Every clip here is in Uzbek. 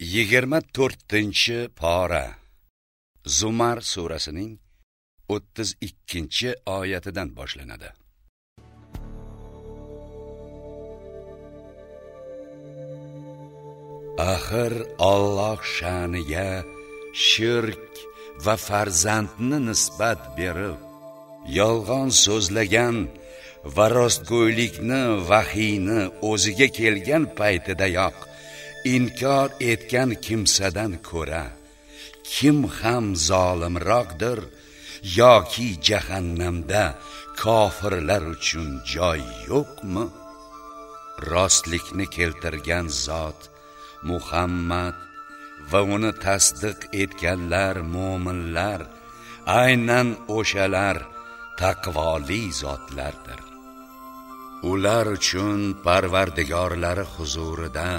yigirma to'rtinchi pora. Zumar surasining o'ttiz ikkinchi oyatidan boshlanadi. Axir Alloh sha'niga shirk va farzandni nisbat berib yolg'on so'zlagan va rostgo'ylikni vahiyni o'ziga kelgan paytidayoq inkor etgan kimsadan ko'ra kim ham zolimroqdir yoki jahannamda kofirlar uchun joy yo'qmi? Rostlikni keltirgan zot muhammad va uni tasdiq etganlar mo'minlar aynan o'shalar taqvoli zotlardir. Ular uchun parvardigorlari huzurida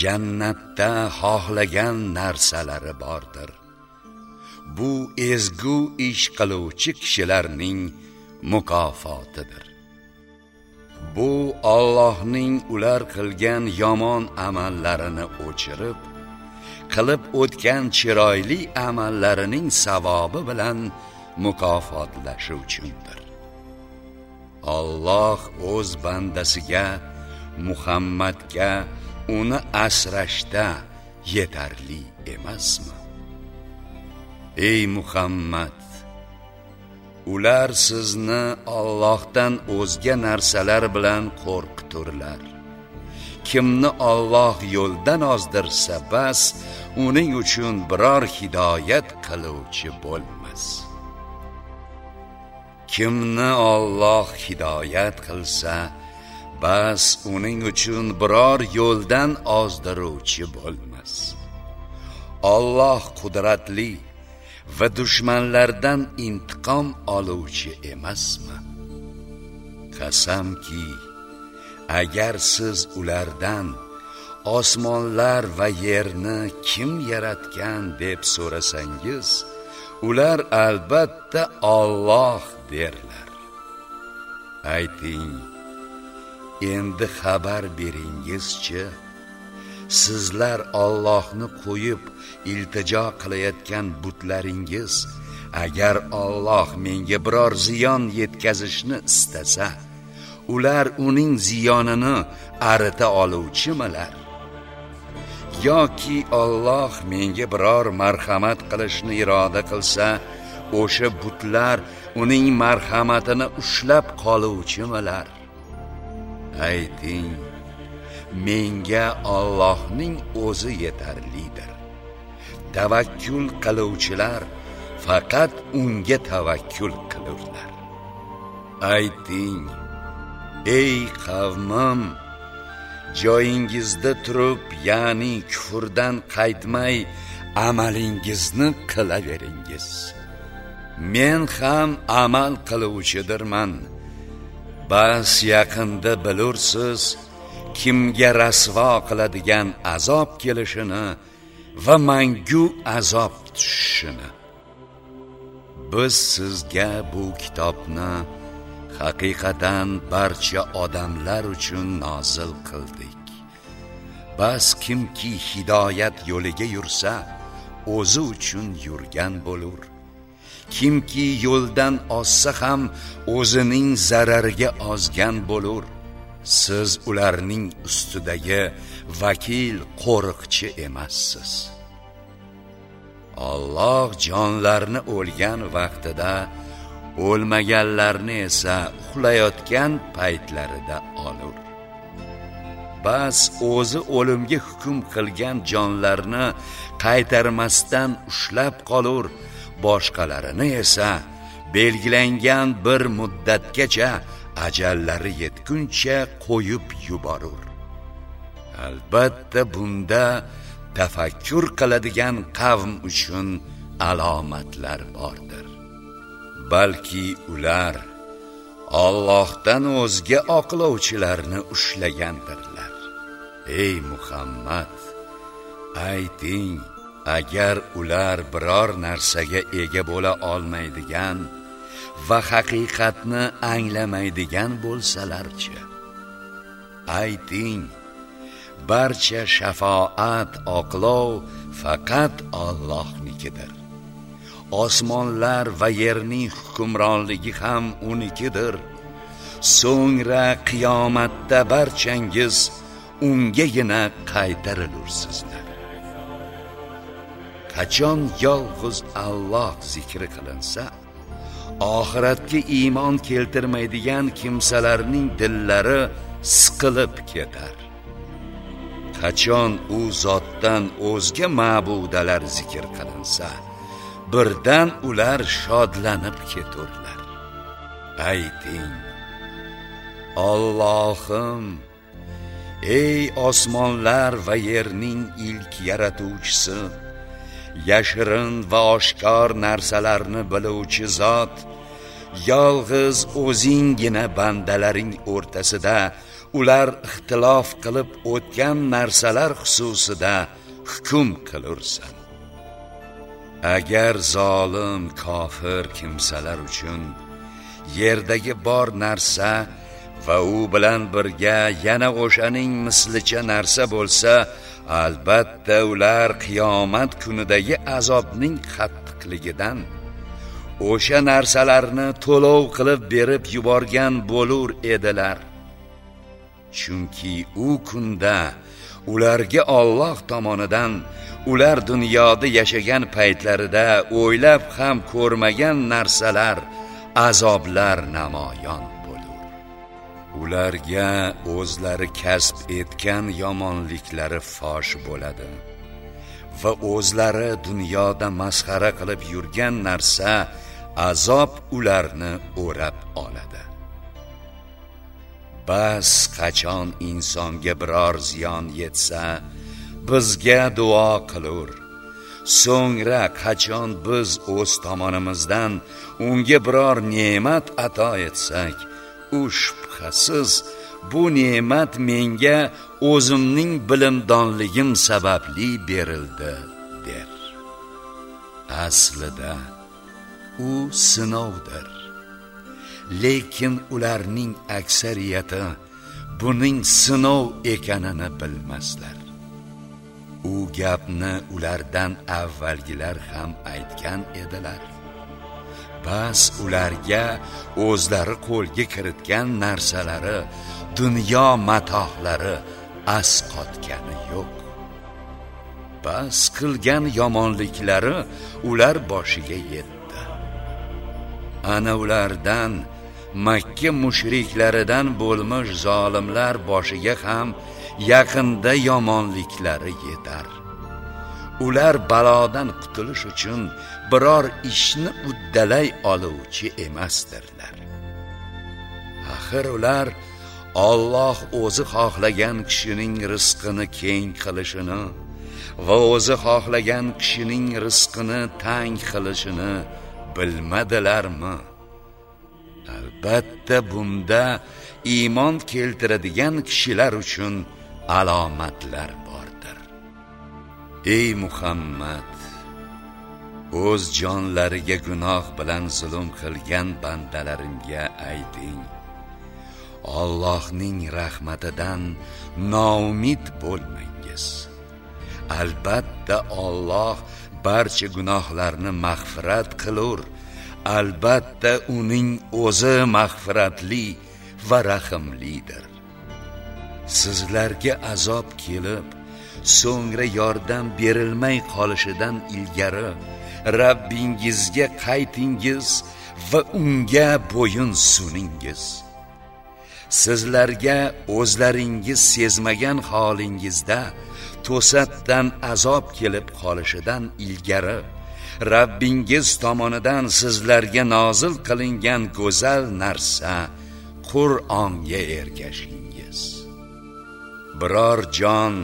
jannatda xohlagan narsalari bordir. Bu ezgu ish qiluvchi kishilarning mukofotidir. Bu Allohning ular qilgan yomon amallarini o'chirib qilib o'tgan chiroyli amallarining savobi bilan mukofotlashi uchundir. Alloh o'z bandasiga Muhammadga uni asrashda yetarli emasmi? Ey muhammad ular sizni Allohdan o'zga narsalar bilan qo'rqiturlar. Kimni Alloh yo'ldan ozdirsa bas uning uchun biror hidoyat qiluvchi bo'lmas. Kimni Alloh hidoyat qilsa bas uning uchun biror yo'ldan ozdiruvchi bo'lmas. Alloh qudratli va dushmanlardan intiqom oluvchi emasmi? Qasamki agar siz ulardan osmonlar va yerni kim yaratgan deb so'rasangiz ular albatta Alloh derlar. Ayting endi xabar beringizchi sizlar Allohni qo'yib iltijo qilayotgan butlaringiz agar Alloh menga biror ziyon yetkazishni istasa ular uning ziyonini arita oluvchimilar? Yoki Alloh menga biror marhamat qilishni iroda qilsa o'sha butlar uning marhamatini ushlab qoluvchimilar? Ayting menga Allohning o'zi yetarlidir. Tavakkul qiluvchilar faqat unga tavakkul qilurlar. Ayting ey qavmim joyingizda turib ya'ni kufrdan qaytmay amalingizni qilaveringiz. Men ham amal qiluvchidirman. Bas yaqinda bilursiz kimga rasvo qiladigan azob kelishini va mangu azob tushishini biz sizga bu kitobni haqiqatan barcha odamlar uchun nozil qildik. Bas kimki hidoyat yo'liga yursa o'zi uchun yurgan bo'lur. Kimki yo'ldan ozsa ham o'zining zarariga ozgan bo'lur. Siz ularning ustidagi vakil qo'riqchi emassiz. Alloh jonlarni o'lgan vaqtida o'lmaganlarni esa uxlayotgan paytlarida olur. Bas o'zi o'limga hukm qilgan jonlarni qaytarmasdan ushlab qolur boshqalarini esa belgilangan bir muddatgacha ajallari yetguncha qo'yib yuborur. Albatta bunda tafakkur qiladigan qavm uchun alomatlar bordir. Balki ular Allohdan o'zga oqlovchilarni ushlagandirlar. Ey muhammad ayting agar ular biror narsaga ega bo'la olmaydigan va haqiqatni anglamaydigan bo'lsalarchi. Ayting barcha shafoat oqlov faqat Allohnikidir. Osmonlar va yerning hukmronligi ham unikidir. So'ngra qiyomatda barchangiz ungagina qaytarilursizlar qachon yolg'iz Alloh zikri qilinsa oxiratga iymon keltirmaydigan kimsalarning dillari siqilib ketar. Qachon u zotdan o'zga ma'budalar zikr qilinsa birdan ular shodlanib keturlar. Ayting Allohim ey osmonlar va yerning ilk yaratuvchisi yashirin va oshkor narsalarni biluvchi zot yolg'iz o'zinggina bandalaring o'rtasida ular ixtilof qilib o'tgan narsalar xususida hukm qilursan. Agar zolim kofir kimsalar uchun yerdagi bor narsa va u bilan birga yana o'shaning mislicha narsa bo'lsa albatta ular qiyomat kunidagi azobning qattiqligidan o'sha narsalarni to'lov qilib berib yuborgan bo'lur edilar. Chunki u kunda ularga Alloh tomonidan ular dunyoda yashagan paytlarida o'ylab ham ko'rmagan narsalar azoblar namoyon. Ularga o'zlari kasb etgan yomonliklari fosh bo'ladi. Va o'zlari dunyoda masxara qilib yurgan narsa azob ularni o'rab oladi. Bas qachon insonga biror ziyon yetsa bizga duo qilur. So'ngra qachon biz o'z tomonimizdan unga biror ne'mat ato etsak u shubhasiz bu ne'mat menga o'zimning bilimdonligim sababli berildi der. Aslida u sinovdir. Lekin ularning aksariyati buning sinov ekanini bilmaslar. U gapni ulardan avvalgilar ham aytgan edilar. Bas ularga o'zlari qo'lga kiritgan narsalari dunyo matohlari asqotgani yo'q. Bas qilgan yomonliklari ular boshiga yetdi. Ana ulardan makka mushriklaridan bo'lmish zolimlar boshiga ham yaqinda yomonliklari yetar. Ular balodan qutulish uchun biror ishni uddalay oluvchi emasdirlar. Axir ular Alloh o'zi xohlagan kishining rizqini keng qilishini va o'zi xohlagan kishining rizqini tang qilishini bilmadilarmi? Albatta bunda iymon keltiradigan kishilar uchun alomatlar bordir. Ey muhammad o'z jonlariga gunoh bilan zulm qilgan bandalarimga ayting Allohning rahmatidan noumid bo'lmangiz. Albatta Alloh barcha gunohlarni mag'firat qilur. Albatta uning o'zi mag'firatli va rahimlidir sizlarga azob kelib so'ngra yordam berilmay qolishidan ilgari Rabbingizga qaytingiz va unga bo'yin suningiz sizlarga o'zlaringiz sezmagan holingizda to'satdan azob kelib qolishidan ilgari Rabbingiz tomonidan sizlarga nozil qilingan go'zal narsa Qur'onga ergashingiz. Biror jon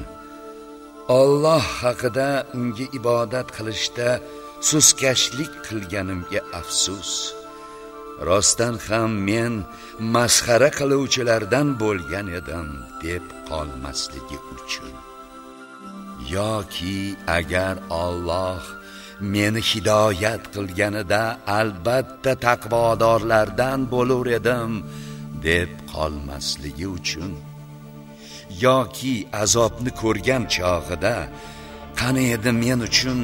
Alloh haqida unga ibodat qilishda suskashlik qilganimga afsus. Rostdan ham men masxara qiluvchilardan bo'lgan edim deb qolmasligi uchun. yoki agar Alloh meni hidoyat qilganida albatta taqvodorlardan bo'lur edim deb qolmasligi uchun yoki azobni ko'rgan chog'ida qani edi men uchun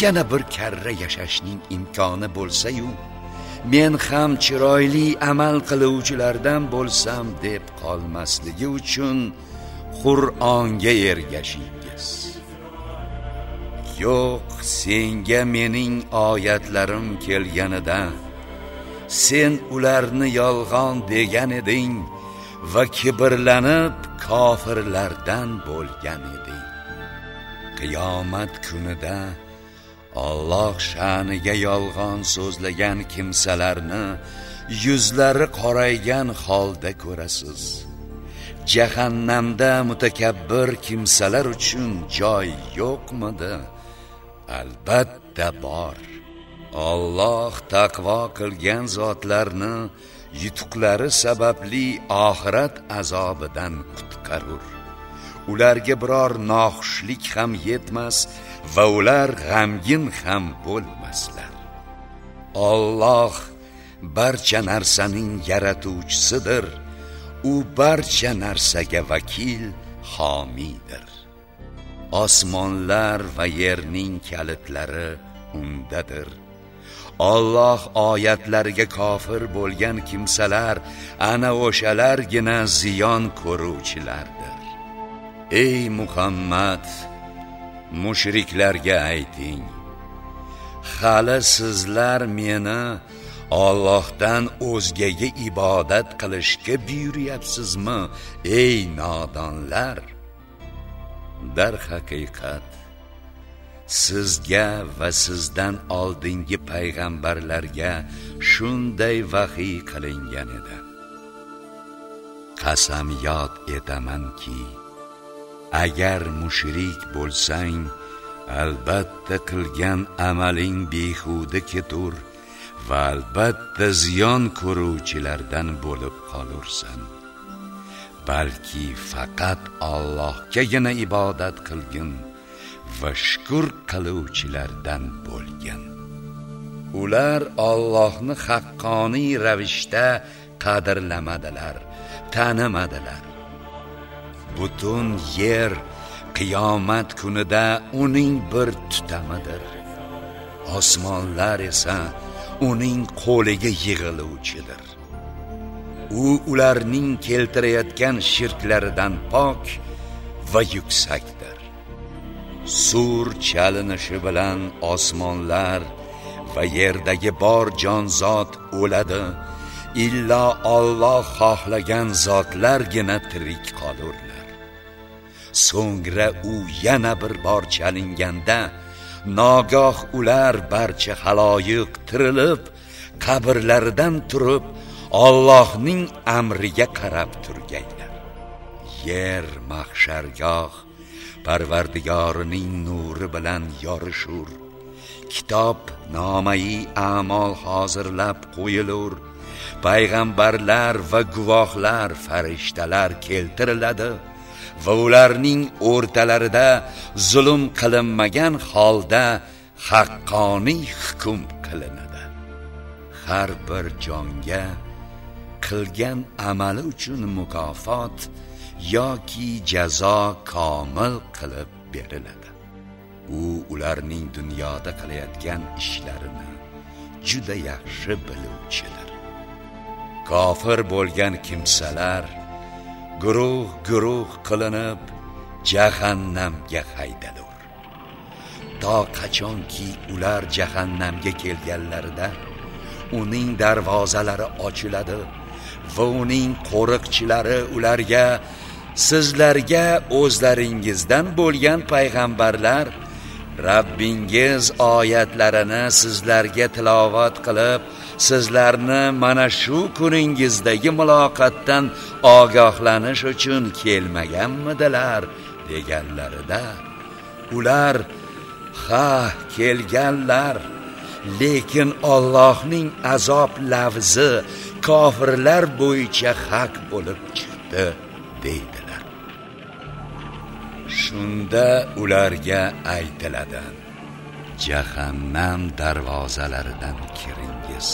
yana bir karra yashashning imkoni bo'lsa-yu men ham chiroyli amal qiluvchilardan bo'lsam deb qolmasligi uchun Qur'onga ergashingiz yo'q senga mening oyatlarim kelganida sen ularni yolg'on degan eding va kibrlanib kofirlardan bo'lgan eding. Qiyomat kunida Alloh sha'niga yolg'on so'zlagan kimsalarni yuzlari qoraygan holda ko'rasiz. Jahannamda mutakabbir kimsalar uchun joy yo'qmidi? Albatta bor. Alloh taqvo qilgan zotlarni yutuqlari sababli oxirat azobidan qutqarur. Ularga biror noxushlik ham yetmas va ular g'amgin ham bo'lmaslar. Alloh barcha narsaning yaratuvchisidir. U barcha narsaga vakil homiydir osmonlar va yerning kalitlari undadir. Alloh oyatlariga kofir bo'lgan kimsalar ana o'shalargina ziyon ko'ruvchilardir. Ey muhammad mushriklarga ayting. Hali sizlar meni Allohdan o'zgaga ibodat qilishga buyuryapsizmi ey nodonlar? Dar haqiqat sizga va sizdan oldingi payg'ambarlarga shunday vahiy qilingan edi. Qasamyod etamanki agar mushrik bo'lsang albatta qilgan amaling behuda ketur va albatta ziyon ko'ruvchilardan bo'lib qolursan. Balki faqat Allohgagina ibodat qilgin va shukr qiluvchilardan bo'lgin. Ular Allohni haqqoniy ravishda qadrlamadilar tanimadilar. Butun yer qiyomat kunida uning bir tutamidir. Osmonlar esa uning qo'liga yig'iluvchidir. U ularning keltirayotgan shirklaridan pok va yuksakdir. Sur chalinishi bilan osmonlar va yerdagi bor jonzot o'ladi. Illo Alloh xohlagan zotlargina tirik qolur. So'ngra u yana bir bor chalinganda nogoh ular barcha haloyiq tirilib qabrlaridan turib Allohning amriga qarab turganlar yer mahshargoh parvardigorining nuri bilan yorishur. Kitob nomai a'mol hozirlab qo'yilur. Payg'ambarlar va guvohlar farishtalar keltiriladi. Va ularning o'rtalarida zulm qilinmagan holda haqqoniy hukm qilinadi. Har bir jonga qilgan amali uchun mukofot yoki jazo komil qilib beriladi. U ularning dunyoda qilayotgan ishlarini juda yaxshi biluvchidir. Kofir bo'lgan kimsalar guruh guruh qilinib jahannamga haydalur. To qachonki ular jahannamga kelganlarida uning darvozalari ochiladi va uning qo'riqchilari ularga sizlarga o'zlaringizdan bo'lgan payg'ambarlar Rabbingiz oyatlarini sizlarga tilovat qilib sizlarni mana shu kuningizdagi muloqotdan ogohlanish uchun kelmaganmidilar deganlarida ular ha kelganlar. Lekin Allohning azob lavzi kofirlar bo'yicha haq bo'lib chiqdi deydi. Shunda ularga aytiladi. Jahannam darvozalaridan kiringiz.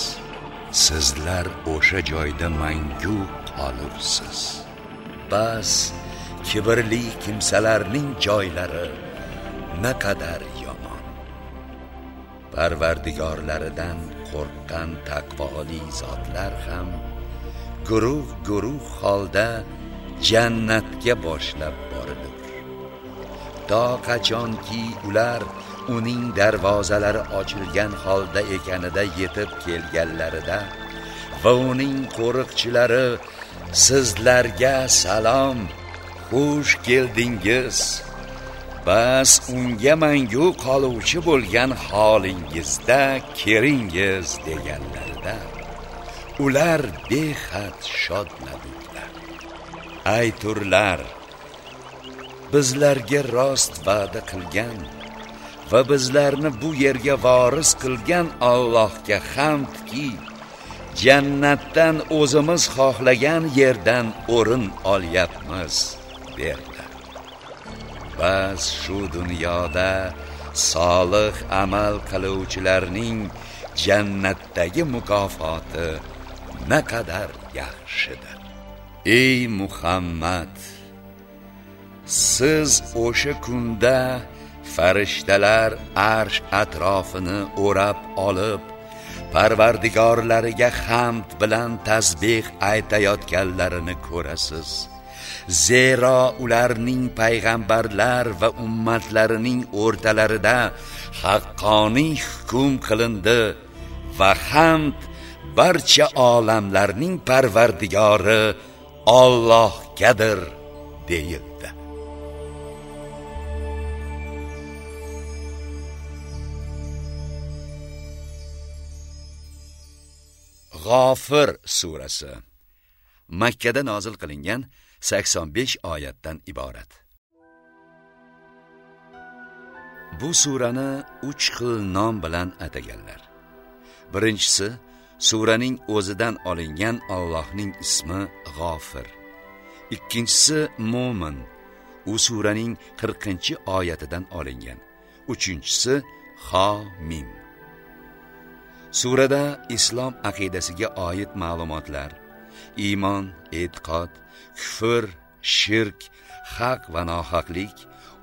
Sizlar o'sha joyda mangu qolursiz. Bas kibrli kimsalarning joylari naqadar yomon. Parvardigorlaridan qo'rqqan taqvoli zotlar ham guruh guruh holda jannatga boshlab borilur to qachonki ular uning darvozalari ochilgan holda ekanida yetib kelganlarida va uning qo'riqchilari sizlarga salom xush keldingiz. Bas unga mangu qoluvchi bo'lgan holingizda kiringiz deganlarida ular behad shodlandilar ayturlar bizlarga rost va'da qilgan va bizlarni bu yerga voris qilgan Allohga hamdki jannatdan o'zimiz xohlagan yerdan o'rin olyapmiz derdi. Bas shu dunyoda solih amal qiluvchilarning jannatdagi mukofoti naqadar yaxshidir. Ey muhammad! Siz o'sha kunda farishtalar arsh atrofini o'rab olib parvardigorlariga hamd bilan tasbeh aytayotganlarini ko'rasiz. Zero ularning payg'ambarlar va ummatlarining o'rtalarida haqqoniy hukm qilindi va hamd barcha olamlarning parvardigori Allohgadir deyildi. G'ofir surasi Makka da nozil qilingan 85 oyatdan iborat. Bu surani 3 xil nom bilan ataganlar. Birinchisi suraning o'zidan olingan Allohning ismi G'ofir. Ikkinchisi Mo'min. U suraning 40-oyatidan olingan. Uchinchisi Mim. Surada islom aqidasiga oid ma'lumotlar, iymon, e'tiqod, kufr, shirk, haq va nohaqlik,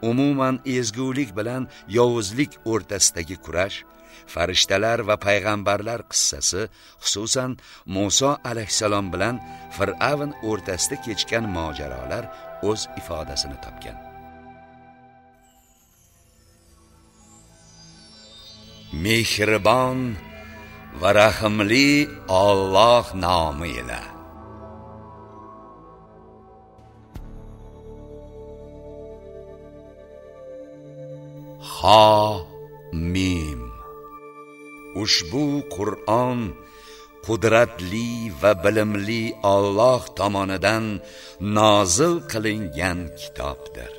umuman ezgulik bilan yovuzlik o'rtasidagi kurash, farishtalar va payg'ambarlar qissasi, xususan Musa alayhissalom bilan Fir'avn o'rtasida kechgan mojarolar o'z ifodasini topgan. Mehribon va rahimli Alloh nomi ila ho Mim Ushbu Qur'on qudratli va bilimli Alloh tomonidan nozil qilingan kitobdir.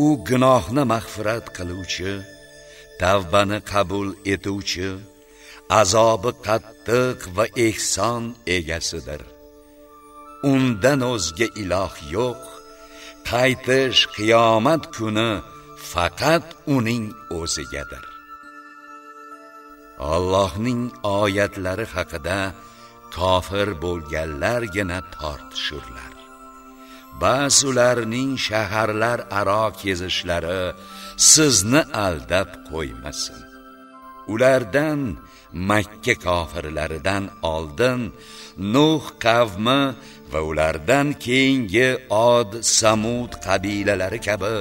U gunohni mag'firat qiluvchi, tavbani qabul etuvchi azobi qattiq va ehson egasidir. Undan o'zga iloh yo'q. Qaytish qiyomat kuni faqat uning o'zigadir. Allohning oyatlari haqida kofir bo'lganlargina tortishurlar. Bas ularning shaharlar aro kezishlari sizni aldab qo'ymasin. Ulardan makka kofirlaridan oldin nuh qavmi va ulardan keyingi od samud qabilalari kabi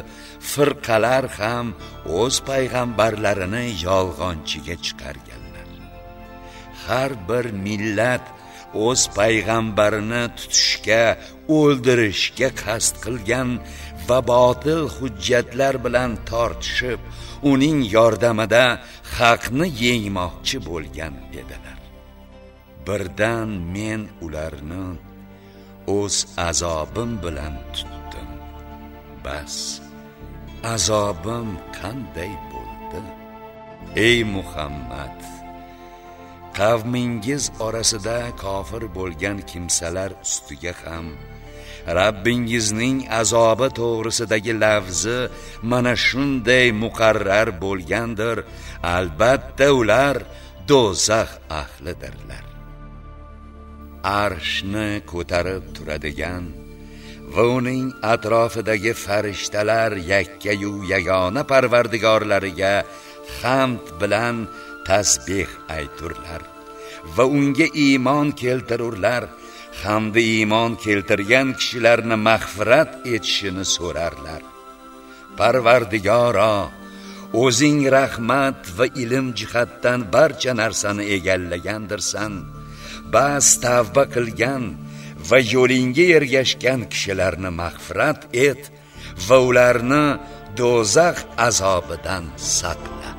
firqalar ham o'z payg'ambarlarini yolg'onchiga chiqarganlar. Har bir millat o'z payg'ambarini tutishga o'ldirishga qasd qilgan va botil hujjatlar bilan tortishib uning yordamida haqni yengmoqchi bo'lgan edilar. Birdan men ularni o'z azobim bilan tutdim. Bas azobim qanday bo'ldi? Ey muhammad qavmingiz orasida kofir bo'lgan kimsalar ustiga ham Rabbingizning azobi to'g'risidagi lafzi mana shunday muqarrar bo'lgandir. Albatta ular do'zax ahlidirlar. Arshni ko'tarib turadigan va uning atrofidagi farishtalar yakkayu yagona parvardigorlariga hamd bilan tasbeh ayturlar va unga iymon keltirurlar. Hamda iymon keltirgan kishilarni mag'firat etishini so'rarlar. Parvardigoro o'zing rahmat va ilm jihatdan barcha narsani egallagandirsan. Bas tavba qilgan va yo'lingga ergashgan kishilarni mag'firat et va ularni do'zax azobidan saqla.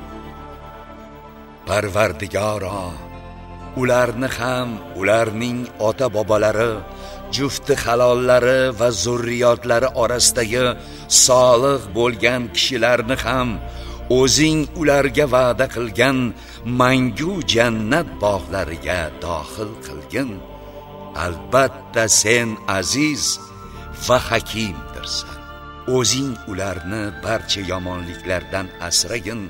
Parvardigoro ularni ham ularning ota bobolari jufti halollari va zurriyotlari orasidagi solih bo'lgan kishilarni ham o'zing ularga va'da qilgan mangu jannat bog'lariga dohil qilgin. Albatta sen aziz va hakimdirsan. O'zing ularni barcha yomonliklardan asragin.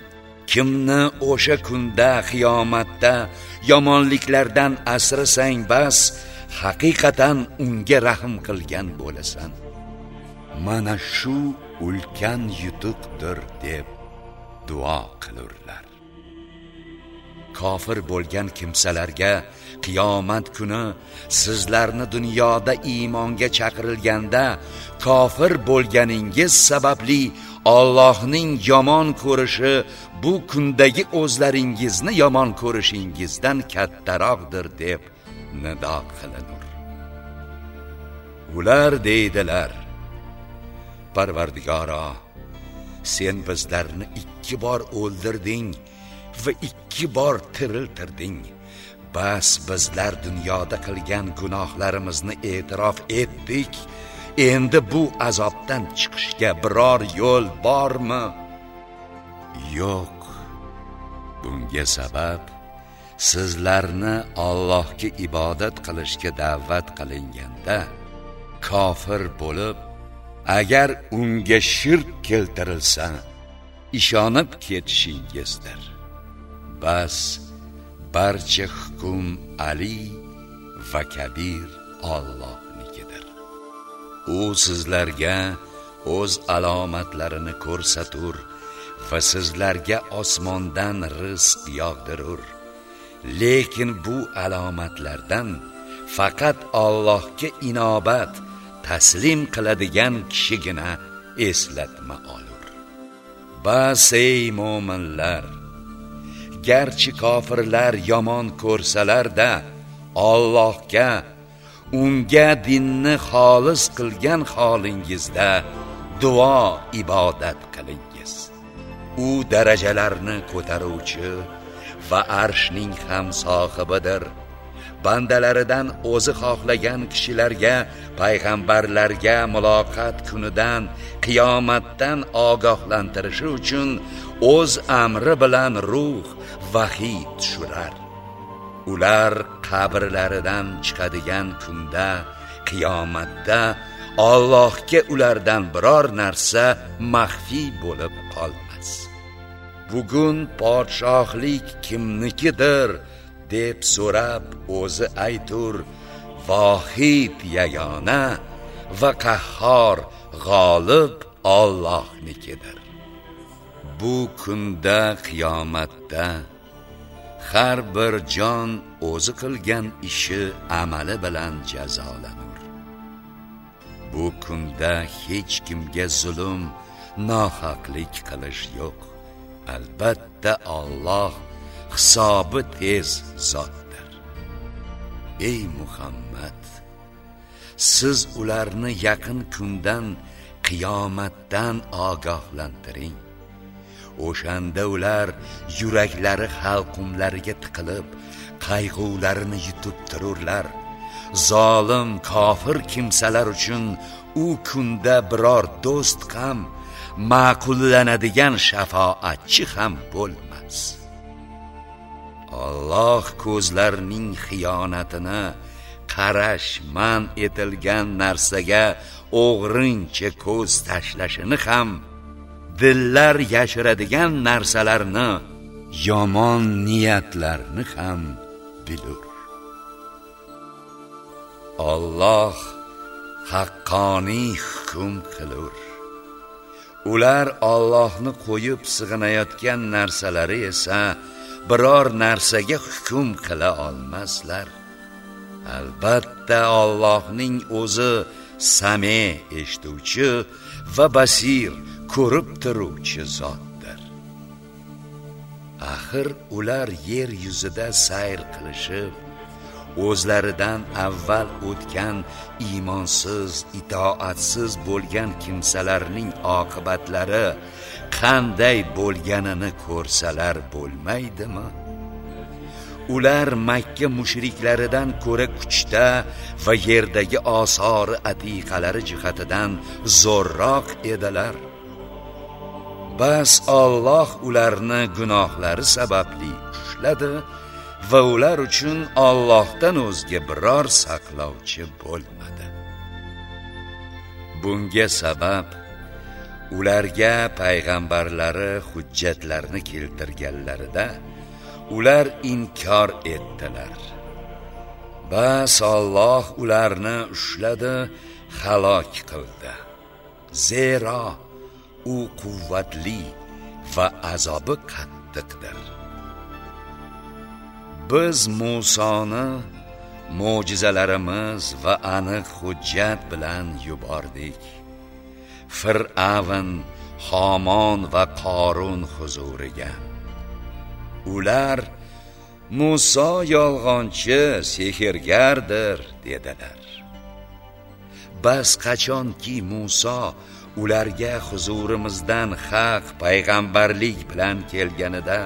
Kimni o'sha kunda qiyomatda yomonliklardan asrasang bas haqiqatan unga rahm qilgan bo'lasan. Mana shu ulkan yutuqdir deb duo qilurlar. Kofir bo'lgan kimsalarga qiyomat kuni sizlarni dunyoda iymonga chaqirilganda kofir bo'lganingiz sababli Allohning yomon ko'rishi bu kundagi o'zlaringizni yomon ko'rishingizdan kattaroqdir deb nido qilinur. Ular deydilar parvardigoro sen bizlarni ikki bor o'ldirding va ikki bor tiriltirding. Bas bizlar dunyoda qilgan gunohlarimizni e'tirof etdik endi bu azobdan chiqishga biror yo'l bormi? Yo'q. Bunga sabab sizlarni Allohga ibodat qilishga da'vat qilinganda kofir bo'lib agar unga shirk keltirilsa ishonib ketishingizdir bas barcha hukm ali va kabir Alloh u sizlarga o'z alomatlarini ko'rsatur va sizlarga osmondan rizq yog'dirur. Lekin bu alomatlardan faqat Allohga inobat taslim qiladigan kishigina eslatma olur. Bas ey mo'minlar garchi kofirlar yomon ko'rsalarda Allohga unga dinni xolis qilgan holingizda duo ibodat qilingiz. U darajalarni ko'taruvchi va arshning ham sohibidir. Bandalaridan o'zi xohlagan kishilarga payg'ambarlarga muloqot kunidan qiyomatdan ogohlantirishi uchun o'z amri bilan ruh vahiy tushirar ular qabrlaridan chiqadigan kunda qiyomatda Allohga ulardan biror narsa maxfiy bo'lib qolmas. Bugun podshohlik kimnikidir deb so'rab o'zi aytur vohid yagona va qahhor g'olib Allohnikidir. Bu kunda qiyomatda har bir jon o'zi qilgan ishi amali bilan jazolanur. Bu kunda hech kimga zulm nohaqlik qilish yo'q. Albatta Alloh hisobi tez zotdir. Ey muhammad siz ularni yaqin kundan qiyomatdan ogohlantiring. O'shanda ular yuraklari halqumlariga tiqilib qayg'ularini yutib tururlar. Zolim kofir kimsalar uchun u kunda biror do'st ham ma'qullanadigan shafoatchi ham bo'lmas. Alloh ko'zlarning xiyonatini qarash man etilgan narsaga o'g'rincha ko'z tashlashini ham dillar yashiradigan narsalarni yomon niyatlarni ham bilur. Alloh haqqoniy hukm qilur. Ular Allohni qo'yib sig'inayotgan narsalari esa biror narsaga hukm qila olmaslar. Albatta Allohning o'zi same eshituvchi va basir ko'rib turuvchi zotdir. Axir ular yer yuzida sayr qilishib o'zlaridan avval o'tgan iymonsiz itoatsiz bo'lgan kimsalarning oqibatlari qanday bo'lganini ko'rsalar bo'lmaydimi? Ular makka mushriklaridan ko'ra kuchda va yerdagi osori atiqalari jihatidan zo'rroq edilar. Bas Alloh ularni gunohlari sababli ushladi va ular uchun Allohdan o'zga biror saqlovchi bo'lmadi. Bunga sabab ularga payg'ambarlari hujjatlarni keltirganlarida ular inkor etdilar. Bas Alloh ularni ushladi halok qildi. Zero u quvvatli va azobi qattiqdir. Biz Musoni mo'jizalarimiz va aniq hujjat bilan yubordik. Fir'avn homon va qorun huzuriga. Ular Muso yolg'onchi sehrgardir dedilar. Bas qachonki Muso ularga huzurimizdan haq payg'ambarlik bilan kelganida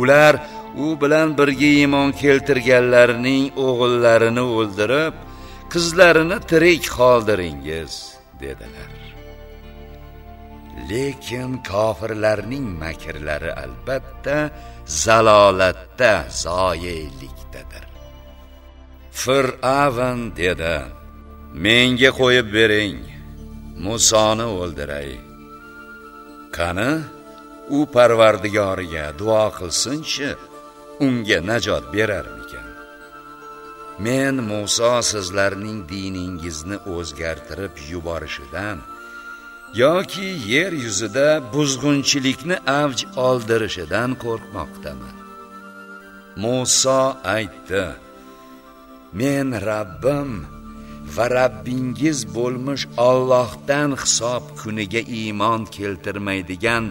ular u bilan birga iymon keltirganlarning o'g'illarini o'ldirib qizlarini tirik qoldiringiz dedilar. Lekin kofirlarning makrlari albatta zalolatda zoyelikdadir fir'avn dedi menga qo'yib bering musoni o'ldiray. Qani u parvardigoriga duo qilsinchi unga najot berarmikan? Men Muso sizlarning diningizni o'zgartirib yuborishidan yoki yer yuzida buzg'unchilikni avj oldirishidan qo'rqmoqdaman. Muso aytdi men Rabbim va Rabbingiz bo'lmish Allohdan hisob kuniga iymon keltirmaydigan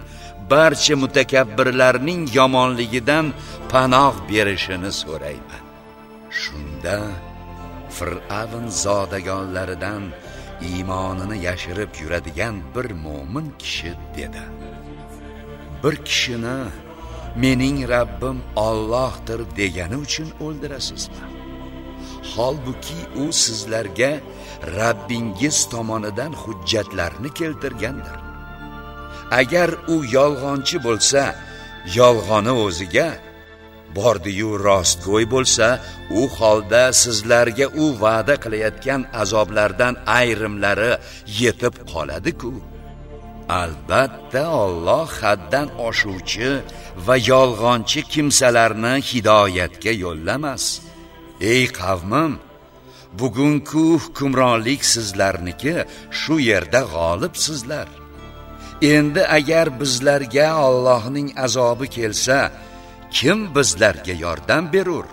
barcha mutakabbirlarning yomonligidan panoh berishini so'rayman. Shunda fir'avn zodagonlaridan iymonini yashirib yuradigan bir mo'min kishi dedi. Bir kishini mening Rabbim Allohdir degani uchun o'ldirasizmi? Holbuki u sizlarga Rabbingiz tomonidan hujjatlarni keltirgandir. Agar u yolg'onchi bo'lsa yolg'oni o'ziga bordiyu rostgo'y bo'lsa u holda sizlarga u va'da qilayotgan azoblardan ayrimlari yetib qoladi-ku. Albatta Alloh haddan oshuvchi va yolg'onchi kimsalarni hidoyatga yo'llamas. Ey qavmim bugungi hukmronlik sizlarniki shu yerda g'olibsizlar. Endi agar bizlarga Allohning azobi kelsa kim bizlarga yordam berur?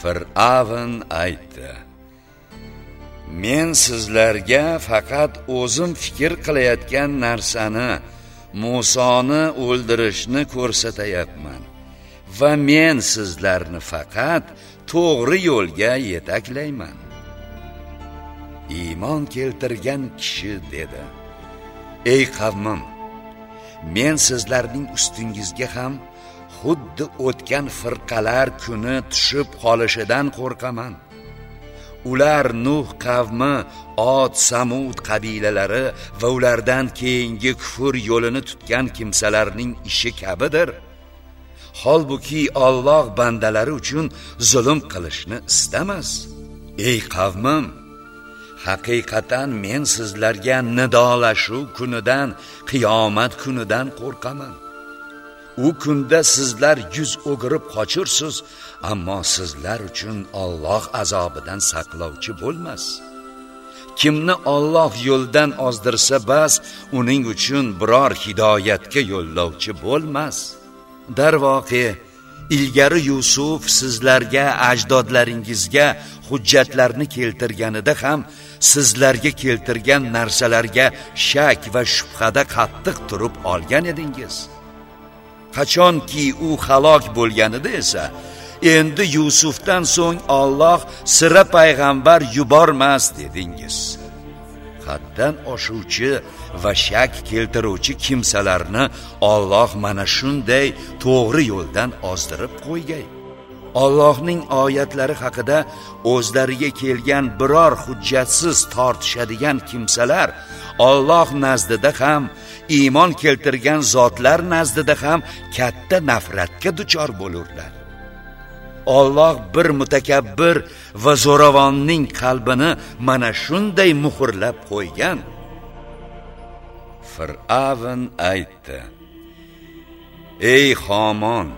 Fir'avn aytdi men sizlarga faqat o'zim fikr qilayotgan narsani Musoni o'ldirishni ko'rsatayapman va men sizlarni faqat to'g'ri yo'lga yetaklayman. Iymon keltirgan kishi dedi. Ey qavmim men sizlarning ustingizga ham xuddi o'tgan firqalar kuni tushib qolishidan qo'rqaman. Ular nuh qavmi ot samud qabilalari va ulardan keyingi kufr yo'lini tutgan kimsalarning ishi kabidir. Holbuki Alloh bandalari uchun zulm qilishni istamas. Ey qavmim haqiqatan men sizlarga nidolashuv kunidan qiyomat kunidan qo'rqaman. U kunda sizlar yuz o'girib qochursiz ammo sizlar uchun Alloh azobidan saqlovchi bo'lmas. Kimni Alloh yo'ldan ozdirsa bas uning uchun biror hidoyatga yo'llovchi bo'lmas. Darvoqe ilgari yusuf sizlarga ajdodlaringizga hujjatlarni keltirganida ham sizlarga keltirgan narsalarga shak va shubhada qattiq turib olgan edingiz. Qachonki u halok bo'lganida esa endi yusufdan so'ng Alloh sira payg'ambar yubormas dedingiz. Haddan oshuvchi va shak keltiruvchi kimsalarni Alloh mana shunday to'g'ri yo'ldan ozdirib qo'ygay. Allohning oyatlari haqida o'zlariga kelgan biror hujjatsiz tortishadigan kimsalar Alloh nazdida ham iymon keltirgan zotlar nazdida ham katta nafratga duchor bo'lurlar. Alloh bir mutakabbir va zo'ravonning qalbini mana shunday muhrlab qo'ygan. Fir'avn aytdi ey xomon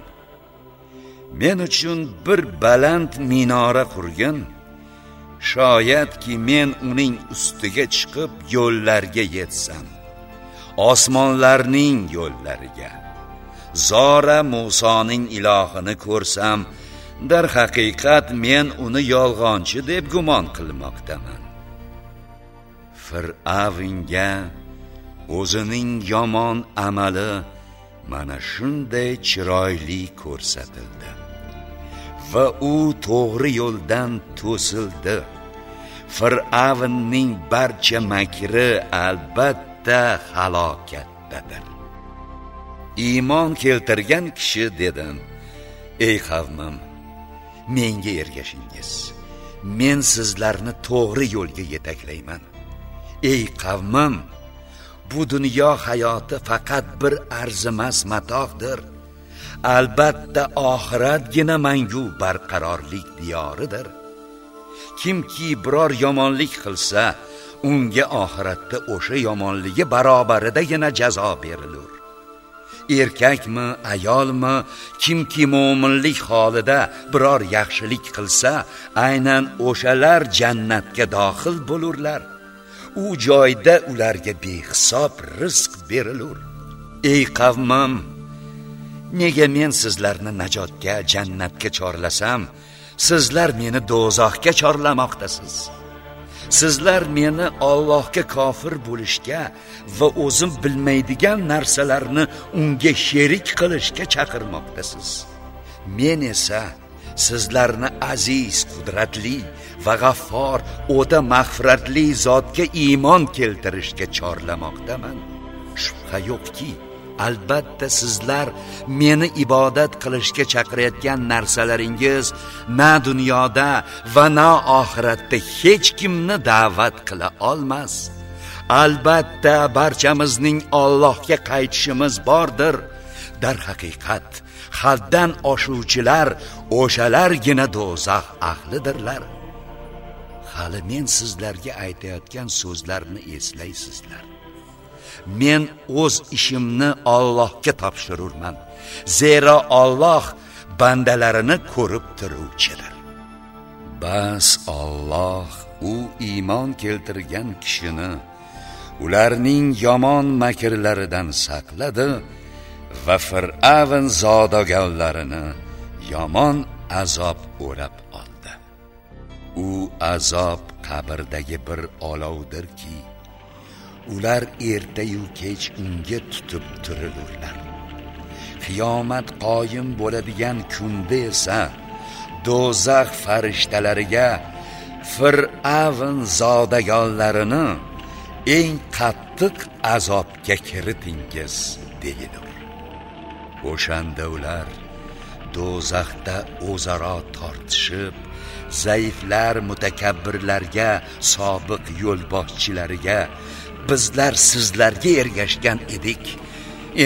men uchun bir baland minora qurgin. Shoyatki men uning ustiga chiqib yo'llarga yetsam osmonlarning yo'llariga zora Musoning ilohini ko'rsam dar haqiqat men uni yolg'onchi deb gumon qilmoqdaman. Fir'avnga o'zining yomon amali mana shunday chiroyli ko'rsatildi. Va u to'g'ri yo'ldan to'sildi. Fir'avnning barcha makri albatta halokatdadir. Iymon keltirgan kishi dedim ey qavmim menga ergashingiz. Men sizlarni to'g'ri yo'lga yetaklayman. Ey qavmim bu dunyo hayoti faqat bir arzimas matohdir albatta oxiratgina mangu barqarorlik diyoridir. Kimki biror yomonlik qilsa unga oxiratda o'sha yomonligi barobaridagina jazo berilur. Erkakmi ayolmi kimki mo'minlik holida biror yaxshilik qilsa aynan o'shalar jannatga dohil bo'lurlar. U joyda ularga behisob rizq berilur. Ey qavmim nega men sizlarni najotga jannatga chorlasam sizlar meni do'zaxga chorlamoqdasiz? Sizlar meni Allohga kofir bo'lishga va o'zim bilmaydigan narsalarni unga sherik qilishga chaqirmoqdasiz. Men esa sizlarni aziz qudratli va g'affor o'ta mag'firatli zotga iymon keltirishga chorlamoqdaman. Shubha yo'qki albatta sizlar meni ibodat qilishga chaqirayotgan narsalaringiz na dunyoda va na oxiratda hech kimni da'vat qila olmas. Albatta barchamizning Allohga qaytishimiz bordir. Darhaqiqat haddan oshuvchilar o'shalargina do'zax ahlidirlar. Hali men sizlarga aytayotgan so'zlarni eslaysizlar. Men o'z ishimni Allohga topshirurman. Zero Alloh bandalarini ko'rib turuvchidir. Bas Alloh u iymon keltirgan kishini ularning yomon makrlaridan saqladi va fir'avn zodagonlarini yomon azob o'rab oldi. U azob qabrdagi bir olovdirki ular ertayu kech unga tutib turilurlar qiyomat qoyim bo'ladigan kunda esa do'zax farishtalariga fir'avn zodagonlarini eng qattiq azobga kiritingiz deyilur. O'shanda ular do'zaxda o'zaro tortishib zaiflar mutakabbirlarga sobiq yo'lboshchilariga bizlar sizlarga ergashgan edik.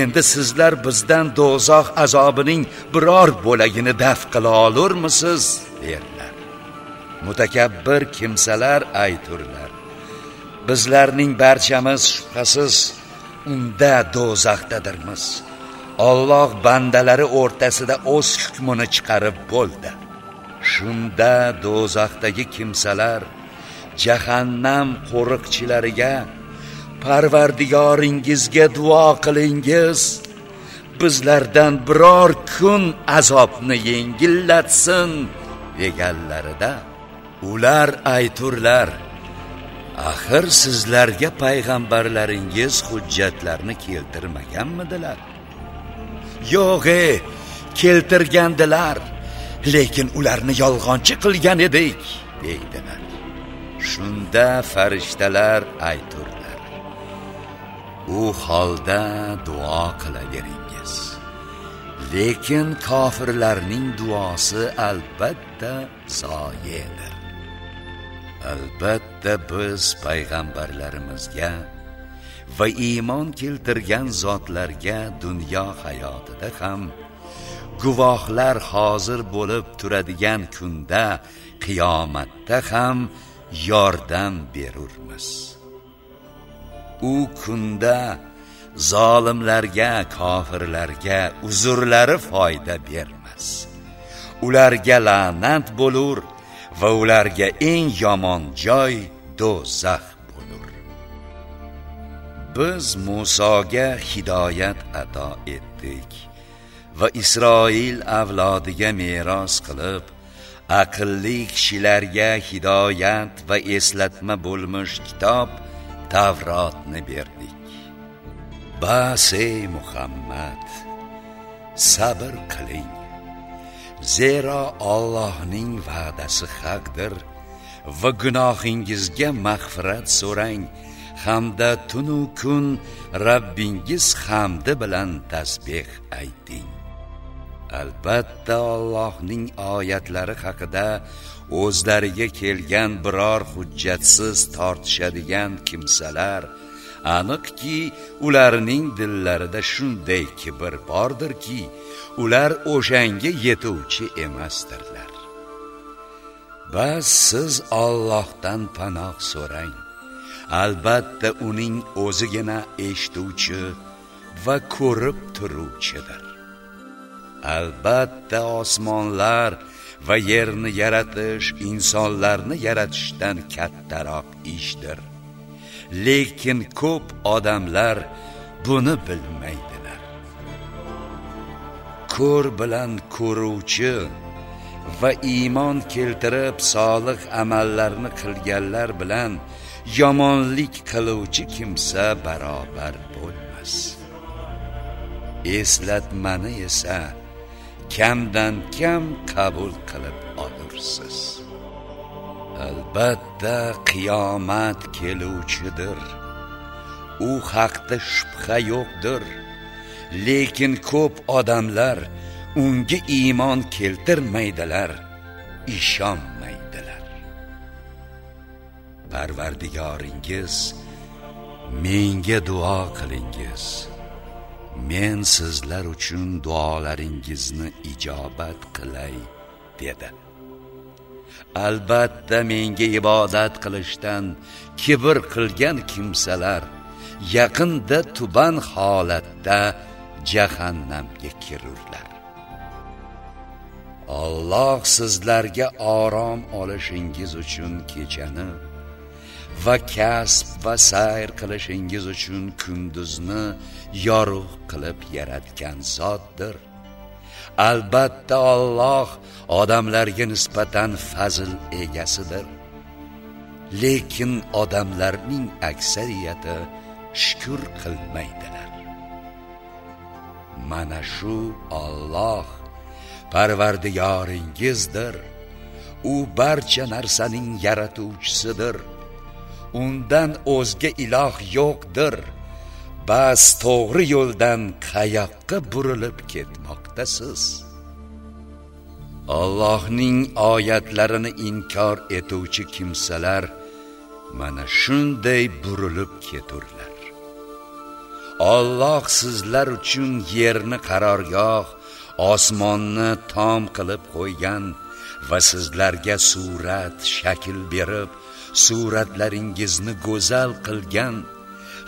Endi sizlar bizdan do'zax azobining biror bo'lagini daf qila olurmisiz? derlar. Mutakabbir kimsalar ayturlar. Bizlarning barchamiz shubhasiz unda do'zaxdadirmiz Alloh bandalari o'rtasida o'z hukmini chiqarib bo'ldi. Shunda do'zaxdagi kimsalar jahannam qo'riqchilariga parvardigoringizga duo qilingiz. Bizlardan biror kun azobni yengillatsin deganlarida ular ayturlar. Axir sizlarga payg'ambarlaringiz hujjatlarni keltirmaganmidilar? Yo'q e keltirgandilar lekin ularni yolg'onchi qilgan edik deydilar. Shunda farishtalar aytur u holda duo qilaveringiz lekin kofirlarning duosi albatta zoyedir albatta biz payg'ambarlarimizga va iymon keltirgan zotlarga dunyo hayotida ham guvohlar hozir bo'lib turadigan kunda qiyomatda ham yordam berurmiz. U kunda zolimlarga kofirlarga uzrlari foyda bermas. Ularga la'nat bo'lur va ularga eng yomon joy do'zax bo'lur. Biz Musoga hidoyat ato etdik va Isroil avlodiga meros qilib aqlli kishilarga hidoyat va eslatma bo'lmish kitob Tavrotni berdik bas ey Muhammad sabr qiling zero Allohning va'dasi haqdir va gunohingizga mag'firat so'rang hamda tunu kun Rabbingiz hamdi bilan tasbih ayting albatta Allohning oyatlari haqida o'zlariga kelgan biror hujjatsiz tortishadigan kimsalar aniqki ularning dillarida shunday kibr bordirki ular o'shanga yetuvchi emasdirlar. Bas siz Allohdan panoh so'rang. Albatta uning o'zigina eshituvchi va ko'rib turuvchidir. Albatta osmonlar va yerni yaratish insonlarni yaratishdan kattaroq ishdir. Lekin ko'p odamlar buni bilmaydilar. Ko'r bilan ko'ruvchi va iymon keltirib solih amallarni qilganlar bilan yomonlik qiluvchi kimsa barobar bo'lmas. Eslatmani esa kamdan kam qabul qilib olursiz. Albatta qiyomat keluvchidir. U haqda shubha yo'qdir. Lekin ko'p odamlar unga iymon keltirmaydilar ishonmaydilar. Parvardigoringiz menga duo qilingiz. Men sizlar uchun duolaringizni ijobat qilay dedi. Albatta menga ibodat qilishdan kibr qilgan kimsalar yaqinda tuban holatda jahannamga kirurlar. Alloh sizlarga orom olishingiz uchun kechani va kasb va sayr qilishingiz uchun kunduzni yorug' qilib yaratgan zotdir. Albatta Alloh odamlarga nisbatan fazl egasidir. Lekin odamlarning aksariyati shukr qilmaydilar. Mana shu Alloh parvardigoringizdir. U barcha narsaning yaratuvchisidir. Undan o'zga iloh yo'qdir. Bas to'g'ri yo'ldan qayoqqa burilib ketmoqdasiz? Allohning oyatlarini inkor etuvchi kimsalar mana shunday burilib keturlar. Alloh sizlar uchun yerni qarorgoh osmonni tom qilib qo'ygan va sizlarga surat shakl berib suratlaringizni go'zal qilgan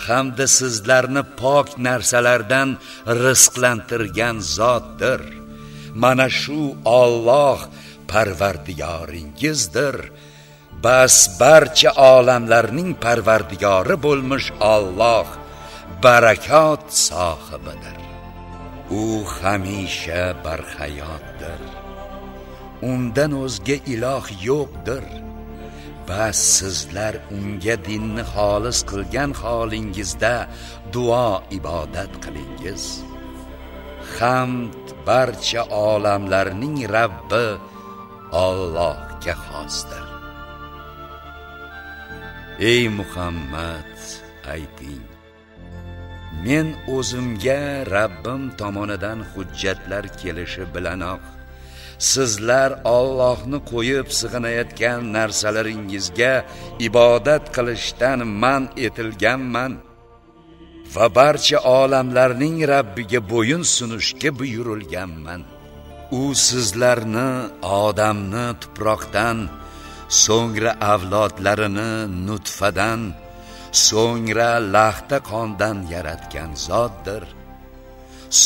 hamda sizlarni pok narsalardan rizqlantirgan zotdir. Mana shu Alloh parvardigoringizdir. Bas barcha olamlarning parvardigori bo'lmish Alloh barakot sohibidir. U hamisha barhayotdir. Undan o'zga iloh yo'qdir. Bas sizlar unga dinni xolis qilgan holingizda duo ibodat qilingiz. Hamd barcha olamlarning Rabbi Allohga xosdir. Ey Muhammad ayting men o'zimga Rabbim tomonidan hujjatlar kelishi bilanoq sizlar Allohni qo'yib sig'inayotgan narsalaringizga ibodat qilishdan man etilganman. Va barcha olamlarning Rabbiga bo'yin sunishga buyurilganman. U sizlarni odamni tuproqdan so'ngra avlodlarini nutfadan so'ngra laxta qondan yaratgan zotdir.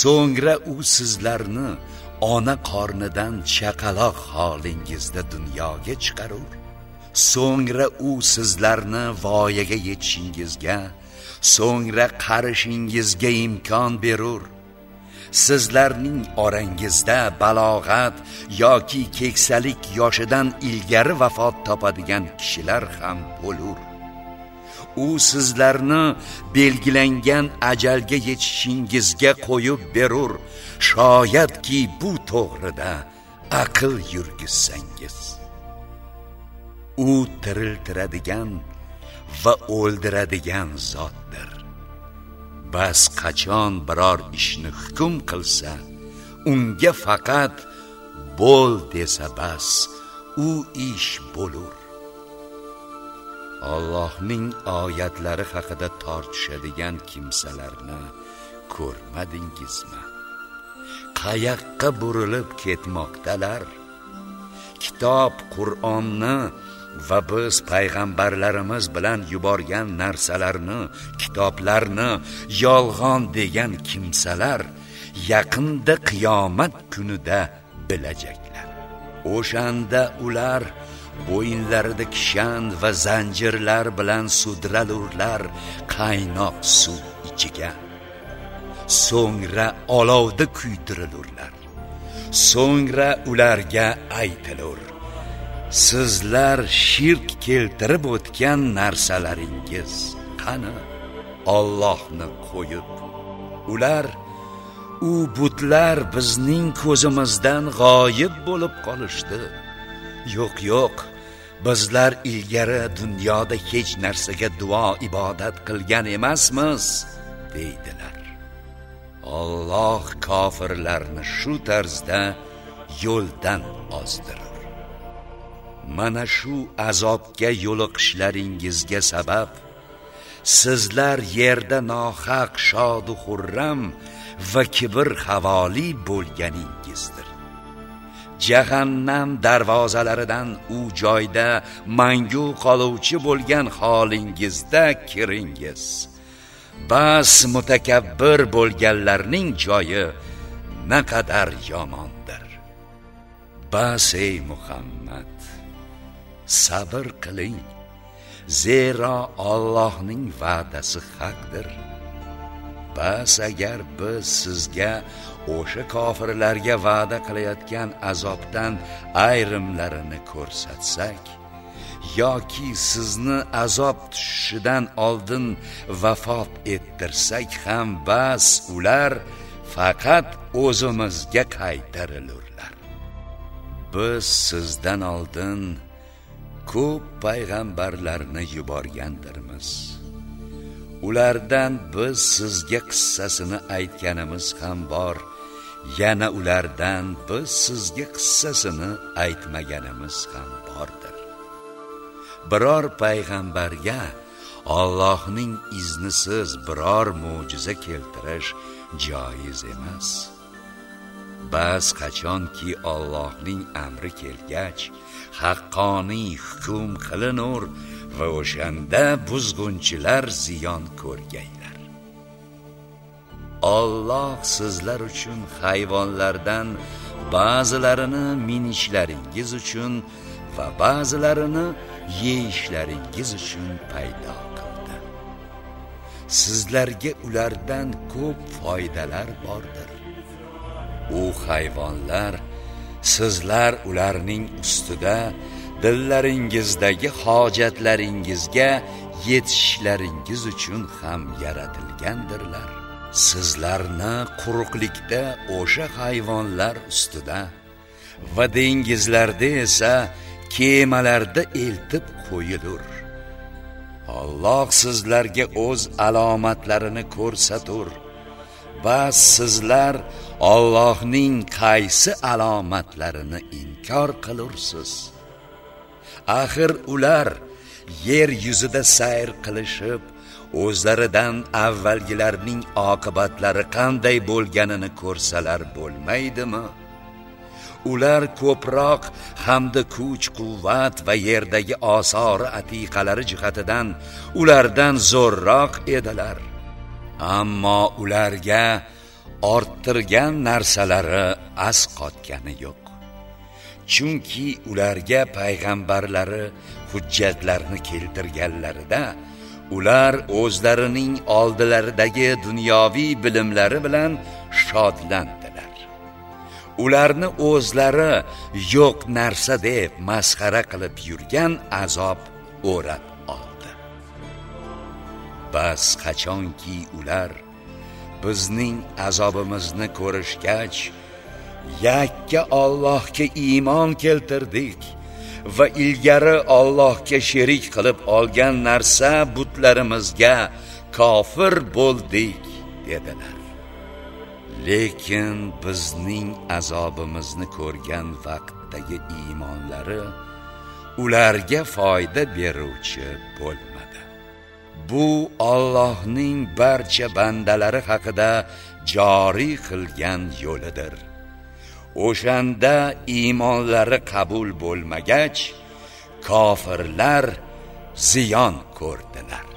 So'ngra u sizlarni ona qornidan chaqaloq holingizda dunyoga chiqarur. So'ngra u sizlarni voyaga yetishingizga so'ngra qarishingizga imkon berur. Sizlarning orangizda balog'at yoki keksalik yoshidan ilgari vafot topadigan kishilar ham bo'lur. U sizlarni belgilangan ajalga yetishingizga qo'yib berur. Shoyatki bu to'g'rida aql yurgizsangiz. U tiriltiradigan va o'ldiradigan zotdir. Bas qachon biror ishni hukm qilsa unga faqat bo'l desa bas u ish bo'lur. Allohning oyatlari haqida tortishadigan kimsalarni ko'rmadingizmi? Qayoqqa burilib ketmoqdalar? Kitob qur'onni va biz payg'ambarlarimiz bilan yuborgan narsalarni kitoblarni yolg'on degan kimsalar yaqinda qiyomat kunida bilajaklar. O'shanda ular bo'yinlarida kishan va zanjirlar bilan sudralurlar qaynoq suv ichiga. So'ngra olovda kuydirilurlar. So'ngra ularga aytilur. Sizlar shirk keltirib o'tgan narsalaringiz qani? Allohni qo'yib. Ular u butlar bizning ko'zimizdan g'oyib bo'lib qolishdi. Yo'q yo'q. Bizlar ilgari dunyoda hech narsaga duo ibodat qilgan emasmiz deydilar. Alloh kofirlarni shu tarzda yo'ldan ozdirar. Mana shu azobga yo'liqishlaringizga sabab sizlar yerda nohaq shodu xurram va kibr havoli bo'lganingizdir. Jahannam darvozalaridan u joyda mangu qoluvchi bo'lgan holingizda kiringiz. Bas mutakabbir bo'lganlarning joyi naqadar yomondir. Bas ey muhammad sabr qiling. Zero Allohning va'dasi haqdir. Bas agar biz sizga o'sha kofirlarga va'da qilayotgan azobdan ayrimlarini ko'rsatsak yoki sizni azob tushishidan oldin vafot ettirsak ham bas ular faqat o'zimizga qaytarilurlar. Biz sizdan oldin ko'p payg'ambarlarni yuborgandirmiz. Ulardan biz sizga qissasini aytganimiz ham bor. Yana ulardan biz sizga qissasini aytmaganimiz ham biror payg'ambarga Allohning iznisiz biror mo'jiza keltirish joiz emas. Bas qachonki Allohning amri kelgach haqqoniy hukm qilinur va o'shanda buzg'unchilar ziyon ko'rgaylar. Alloh sizlar uchun hayvonlardan ba'zilarini minishlaringiz uchun va ba'zilarini yeyishlaringiz uchun paydo qildi. Sizlarga ulardan ko'p foydalar bordir. U hayvonlar sizlar ularning ustida dillaringizdagi hojatlaringizga yetishishlaringiz uchun ham yaratilgandirlar. Sizlarni quruqlikda o'sha hayvonlar ustida va dengizlarda esa kemalarda eltib qo'yilur Alloh sizlarga o'z alomatlarini ko'rsatur. Va sizlar Allohning qaysi alomatlarini inkor qilursiz? Axir ular yer yuzida sayr qilishib o'zlaridan avvalgilarning oqibatlari qanday bo'lganini ko'rsalar bo'lmaydimi? Ular ko'proq hamda kuch quvvat va yerdagi osori atiqalari jihatidan ulardan zo'rroq edilar. Ammo ularga orttirgan narsalari asqotgani yo'q. Chunki ularga payg'ambarlari hujjatlarni keltirganlarida ular o'zlarining oldilaridagi dunyoviy bilimlari bilan shodlandilar ularni o'zlari yo'q narsa deb masxara qilib yurgan azob o'rab oldi. Bas qachonki ular bizning azobimizni ko'rishgach yakka Allohga iymon keltirdik va ilgari Allohga sherik qilib olgan narsa butlarimizga kofir bo'ldik dedilar. Lekin bizning azobimizni ko'rgan vaqtdagi iymonlari ularga foyda beruvchi bo'lmadi. Bu Allohning barcha bandalari haqida joriy qilgan yo'lidir. O'shanda iymonlari qabul bo'lmagach kofirlar ziyon ko'rdilar.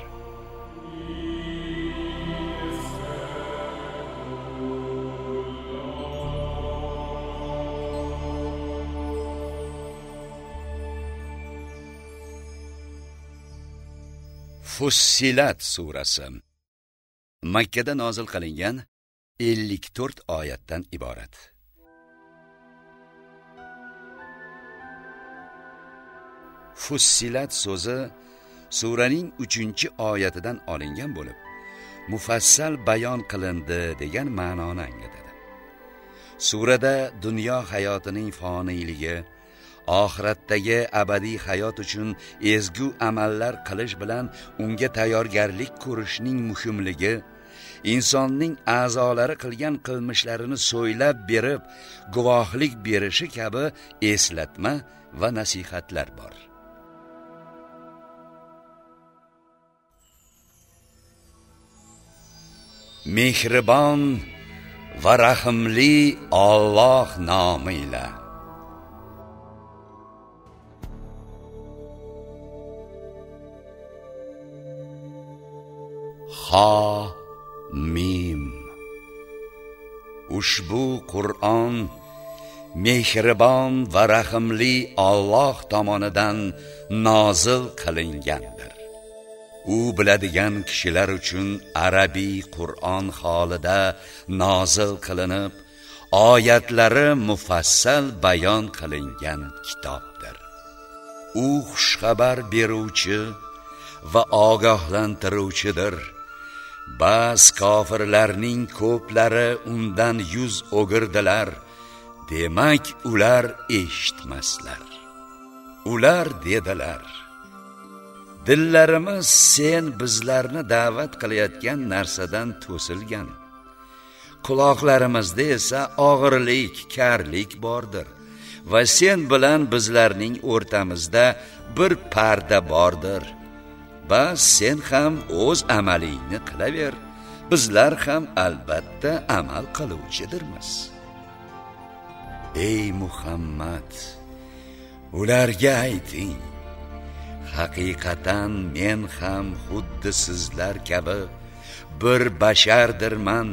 Fussilat surasi Makkada nozil qilingan 54 oyatdan iborat. Fussilat so'zi suraning 3-oyatidan olingan bo'lib, mufassal bayon qilindi degan ma'noni anglatadi. Surada dunyo hayotining foniyligi, oxiratdagi abadiy hayot uchun ezgu amallar qilish bilan unga tayyorgarlik ko'rishning muhimligi insonning a'zolari qilgan qilmishlarini so'ylab berib guvohlik berishi kabi eslatma va nasihatlar bor. Mehribon va rahimli Alloh nomi bilan ha mim ushbu qur'on mehribon va rahimli Alloh tomonidan nozil qilingandir. U biladigan kishilar uchun arabiy qur'on holida nozil qilinib oyatlari mufassal bayon qilingan kitobdir. U xushxabar beruvchi va ogohlantiruvchidir. Bas kofirlarning ko'plari undan yuz o'girdilar. Demak ular eshitmaslar. Ular dedilar dillarimiz sen bizlarni da'vat qilayotgan narsadan to'silgan. Quloqlarimizda esa og'irlik karlik bordir va sen bilan bizlarning o'rtamizda bir parda bordir. Bas sen ham o'z amalingni qilaver. Bizlar ham albatta amal qiluvchidirmiz. Ey muhammad ularga ayting. Haqiqatan men ham xuddi sizlar kabi bir bashardirman.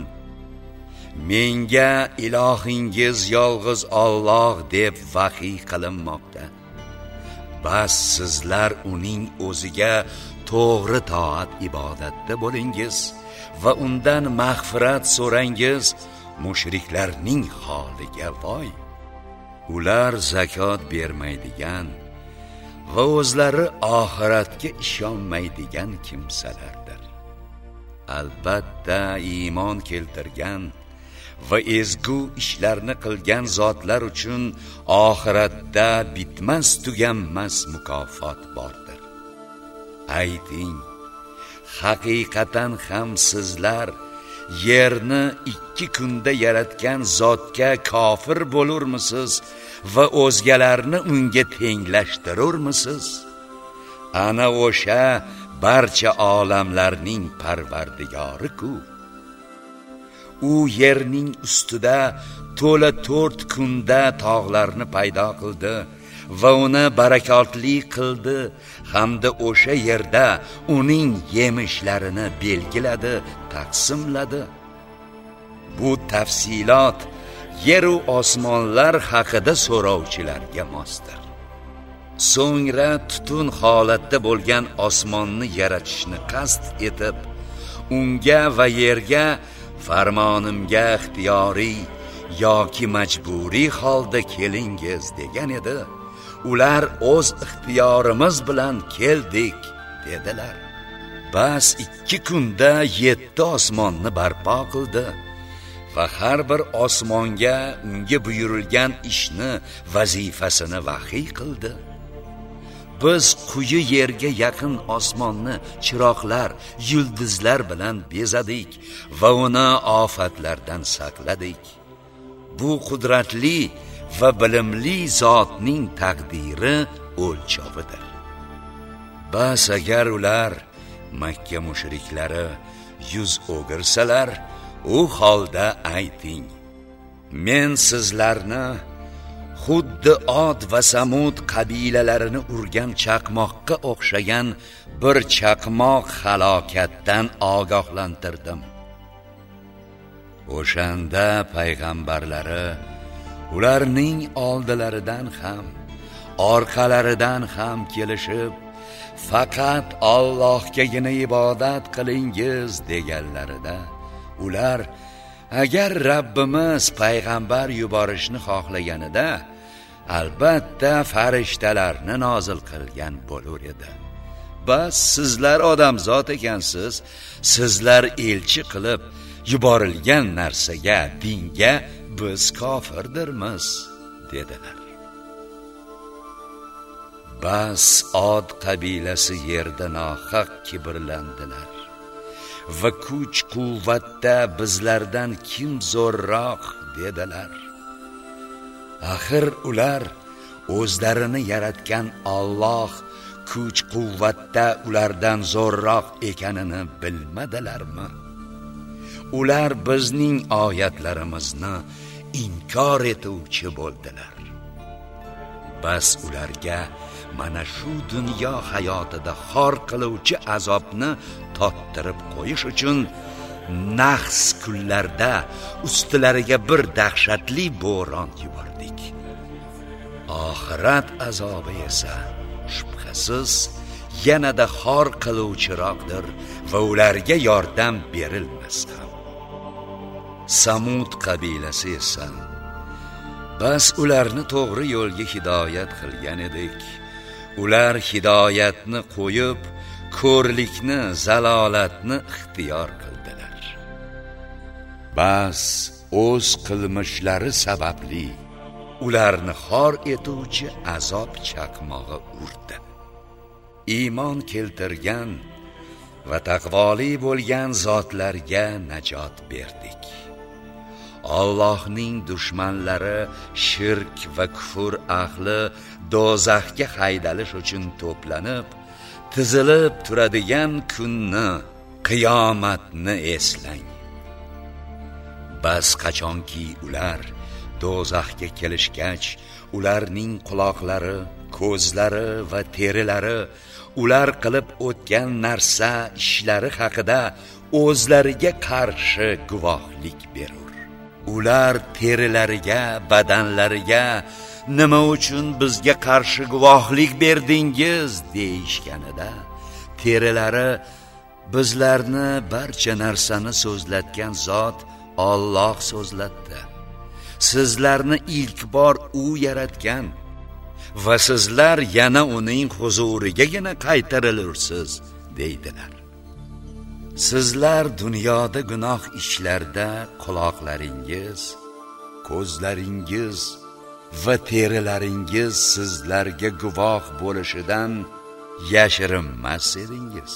Menga ilohingiz yolg'iz Alloh deb vahiy qilinmoqda. Bas sizlar uning o'ziga to'g'ri toat ibodatda bo'lingiz va undan mag'firat so'rangiz mushriklarning holiga voy. Ular zakot bermaydigan va o'zlari oxiratga ishonmaydigan kimsalardir. Albatta iymon keltirgan va ezgu ishlarni qilgan zotlar uchun oxiratda bitmas tuganmas mukofot bordir. Ayting. Haqiqatan ham sizlar yerni ikki kunda yaratgan zotga kofir bo'lurmisiz va o'zgalarni unga tenglashtirurmisiz? Ana o'sha barcha olamlarning parvardigori ku u yerning ustida to'la to'rt kunda tog'larni paydo qildi. Va uni barakotli qildi. Hamda o'sha yerda uning yemishlarini belgiladi taqsimladi. Bu tafsilot yeru osmonlar haqida so'rovchilarga mosdir. So'ngra tutun holatda bo'lgan osmonni yaratishni qasd etib unga va yerga farmonimga ixtiyoriy yoki majburiy holda kelingiz degan edi. Ular o'z ixtiyorimiz bilan keldik dedilar. Bas ikki kunda yetti osmonni barpo qildi. Va har bir osmonga unga buyurilgan ishni vazifasini vahiy qildi. Biz quyi yerga yaqin osmonni chiroqlar yulduzlar bilan bezadik va uni ofatlardan saqladik. Bu qudratli va bilimli zotning taqdiri o'lchovidir. Bas agar ular makka mushriklari yuz o'girsalar u holda ayting men sizlarni xuddi od va samud qabilalarini urgan chaqmoqqa o'xshagan bir chaqmoq halokatdan ogohlantirdim. O'shanda payg'ambarlari ularning oldilaridan ham orqalaridan ham kelishib faqat Allohgagina ibodat qilingiz deganlarida ular agar Rabbimiz payg'ambar yuborishni xohlaganida albatta farishtalarni nozil qilgan bo'lar edi. Bas sizlar odamzod ekansiz sizlar elchi qilib yuborilgan narsaga dinga biz kofirdirmiz dedilar. Bas od qabilasi yerda nohaq kibrlandilar. Va kuch quvvatda bizlardan kim zo'rroq dedilar. Axir ular o'zlarini yaratgan Alloh kuch quvvatda ulardan zo'rroq ekanini bilmadilarmi? Ular bizning oyatlarimizni inkor etuvchi bo'ldilar. Bas ularga mana shu dunyo hayotida xor qiluvchi azobni tottirib qo'yish uchun nahs kunlarda ustilariga bir dahshatli bo'ron yubordik. Oxirat azobi esa shubhasiz yanada xor qiluvchiroqdir va ularga yordam berilmas ham. Samud qabilasi esa bas ularni to'g'ri yo'lga hidoyat qilgan edik. Ular hidoyatni qo'yib ko'rlikni zalolatni ixtiyor qildilar. Bas o'z qilmishlari sababli ularni xor etuvchi azob chaqmog'i urdi. Iymon keltirgan va taqvoli bo'lgan zotlarga najot berdik. Allohning dushmanlari shirk va kufur ahli do'zaxga haydalish uchun to'planib tizilib turadigan kunni qiyomatni eslang. Bas qachonki ular do'zaxga kelishgach ularning quloqlari ko'zlari va terilari ular qilib o'tgan narsa ishlari haqida o'zlariga qarshi guvohlik berur ular terilariga badanlariga nima uchun bizga qarshi guvohlik berdingiz? deyishganida terilari bizlarni barcha narsani so'zlatgan zot Alloh so'zlatdi. Sizlarni ilk bor u yaratgan va sizlar yana uning huzurigagina qaytarilursiz deydilar. Sizlar dunyoda gunoh ishlarda quloqlaringiz ko'zlaringiz va terilaringiz sizlarga guvoh bo'lishidan yashirinmas edingiz.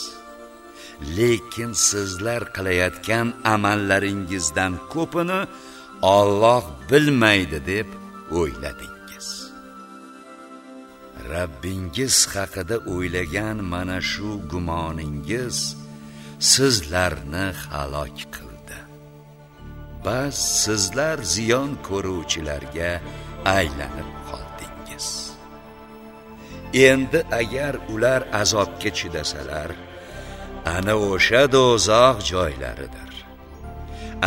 Lekin sizlar qilayotgan amallaringizdan ko'pini Alloh bilmaydi deb o'yladingiz. Rabbingiz haqida o'ylagan mana shu gumoningiz sizlarni halok qildi. Bas sizlar ziyon ko'ruvchilarga aylanib qoldingiz. Endi agar ular azobga chidasalar ana o'sha do'zax joylaridir.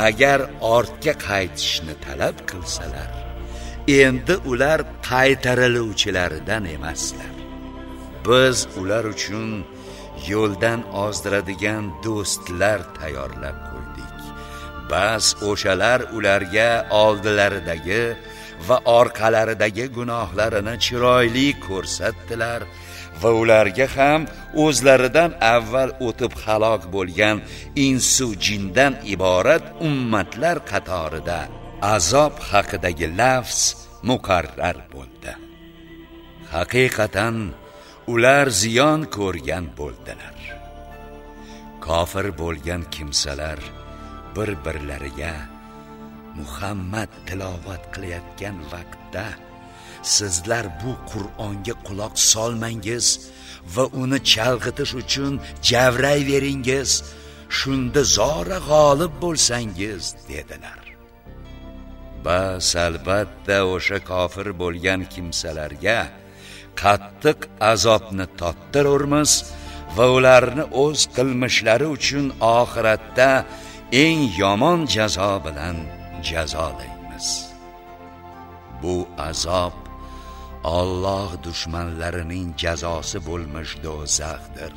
Agar ortga qaytishni talab qilsalar endi ular qaytariluvchilaridan emaslar. Biz ular uchun yo'ldan ozdiradigan do'stlar tayyorlab qo'ydik. Bas o'shalar ularga oldilaridagi va orqalaridagi gunohlarini chiroyli ko'rsatdilar va ularga ham o'zlaridan avval o'tib halok bo'lgan insu jindan iborat ummatlar qatorida azob haqidagi lafz muqarrar bo'ldi. Haqiqatan ular ziyon ko'rgan bo'ldilar. Kofir bo'lgan kimsalar bir birlariga muhammad tilovat qilayotgan vaqtda sizlar bu qur'onga quloq solmangiz va uni chalg'itish uchun javrayveringiz shunda zora g'olib bo'lsangiz dedilar. Bas albatta o'sha kofir bo'lgan kimsalarga qattiq azobni tottirurmiz va ularni o'z qilmishlari uchun oxiratda eng yomon jazo bilan jazolaymiz. Bu azob Alloh dushmanlarining jazosi bo'lmish do'zaxdir.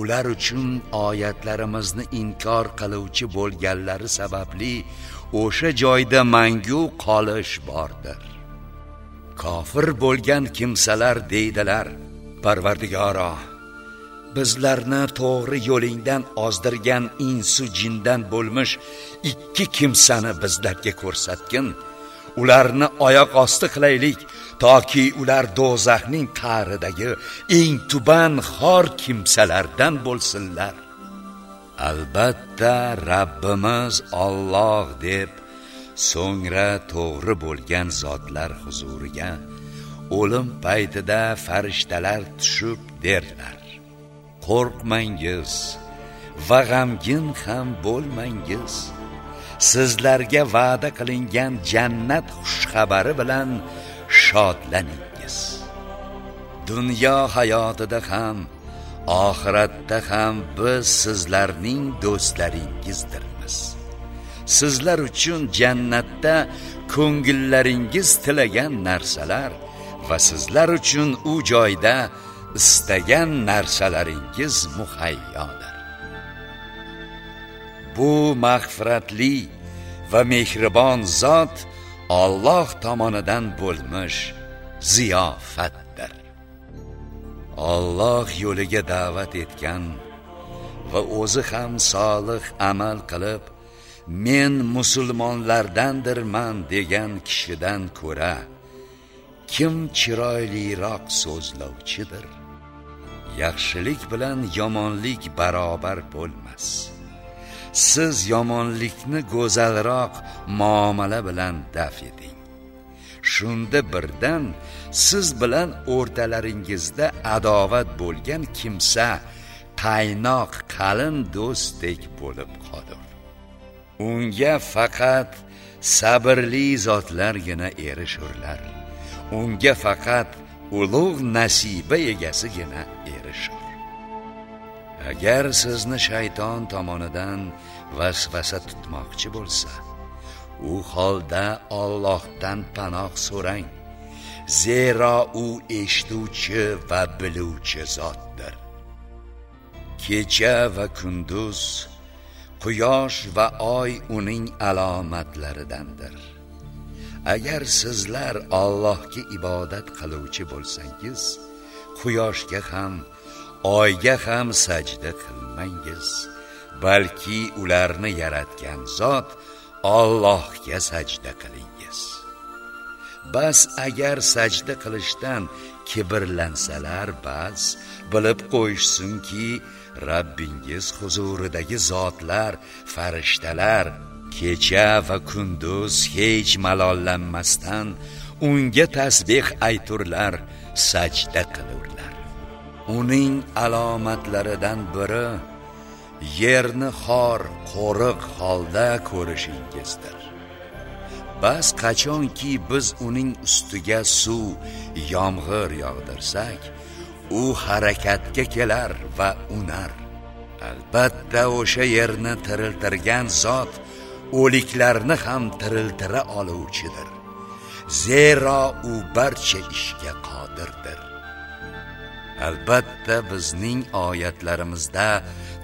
Ular uchun oyatlarimizni inkor qiluvchi bo'lganlari sababli o'sha joyda mangu qolish bordir. Kofir bo'lgan kimsalar deydilar parvardigoro bizlarni to'g'ri yo'lingdan ozdirgan insu jindan bo'lmish ikki kimsani bizlarga ko'rsatgin. Ularni oyoq osti qilaylik toki ular do'zaxning qa'ridagi eng tuban xor kimsalardan bo'lsinlar. Albatta Rabbimiz Alloh deb so'ngra to'g'ri bo'lgan zotlar huzuriga o'lim paytida farishtalar tushib derlar. Qo'rqmangiz va g'amgin ham bo'lmangiz. Sizlarga va'da qilingan jannat xushxabari bilan shodlaningiz. Dunyo hayotida ham oxiratda ham biz sizlarning do'stlaringizdir. Sizlar uchun jannatda ko'ngillaringiz tilagan narsalar va sizlar uchun u joyda istagan narsalaringiz muhayyodir. Bu mag'firatli va mehribon zot Alloh tomonidan bo'lmish ziyofatdir. Alloh yo'liga da'vat etgan va o'zi ham solih amal qilib men musulmonlardandirman degan kishidan ko'ra kim chiroyliroq so'zlovchidir? Yaxshilik bilan yomonlik barobar bo'lmas. Siz yomonlikni go'zalroq muomala bilan daf eting. Shunda birdan siz bilan o'rtalaringizda adovat bo'lgan kimsa qaynoq qalin do'stdek bo'lib qolur unga faqat sabrli zotlargina erishurlar. Unga faqat ulug' nasiba egasigina erishur. Agar sizni shayton tomonidan vasvasa tutmoqchi bo'lsa u holda Allohdan panoh so'rang. Zero u eshituvchi va biluvchi zotdir. Kecha va kunduz quyosh va oy uning alomatlaridandir. Agar sizlar Allohga ibodat qiluvchi bo'lsangiz quyoshga ham oyga ham sajda qilmangiz balki ularni yaratgan zot Allohga sajda qilingiz. Bas agar sajda qilishdan kibrlansalar bas bilib qo'yishsinki Rabbingiz huzuridagi zotlar farishtalar kecha va kunduz hech malollanmasdan unga tasbih ayturlar sajda qilurlar. Uning alomatlaridan biri yerni xor qo'riq holda ko'rishingizdir. Bas qachonki biz uning ustiga suv yomg'ir yog'dirsak u harakatga kelar va unar. Albatta o'sha yerni tiriltirgan zot o'liklarni ham tiriltira oluvchidir. Zero u barcha ishga qodirdir. Albatta bizning oyatlarimizda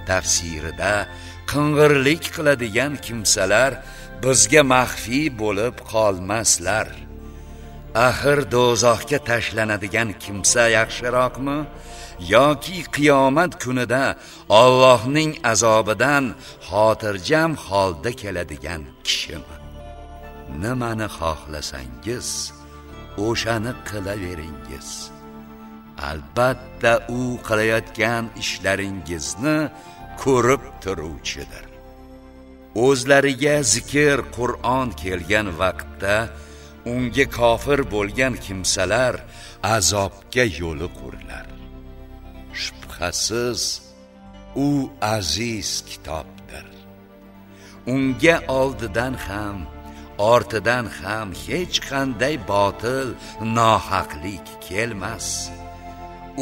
tafsirida qing'irlik qiladigan kimsalar bizga maxfiy bo'lib qolmaslar. Axir do'zaxga tashlanadigan kimsa yaxshiroqmi? Yoki qiyomat kunida Allohning azobidan xotirjam holda keladigan kishimi? Nimani xohlasangiz o'shani qilaveringiz. Albatta u qilayotgan ishlaringizni ko'rib turuvchidir. O'zlariga zikr qur'on kelgan vaqtda unga kofir bo'lgan kimsalar azobga yo'liqurlar shubhasiz u aziz kitobdir. Unga oldidan ham ortidan ham hech qanday botil nohaqlik kelmas.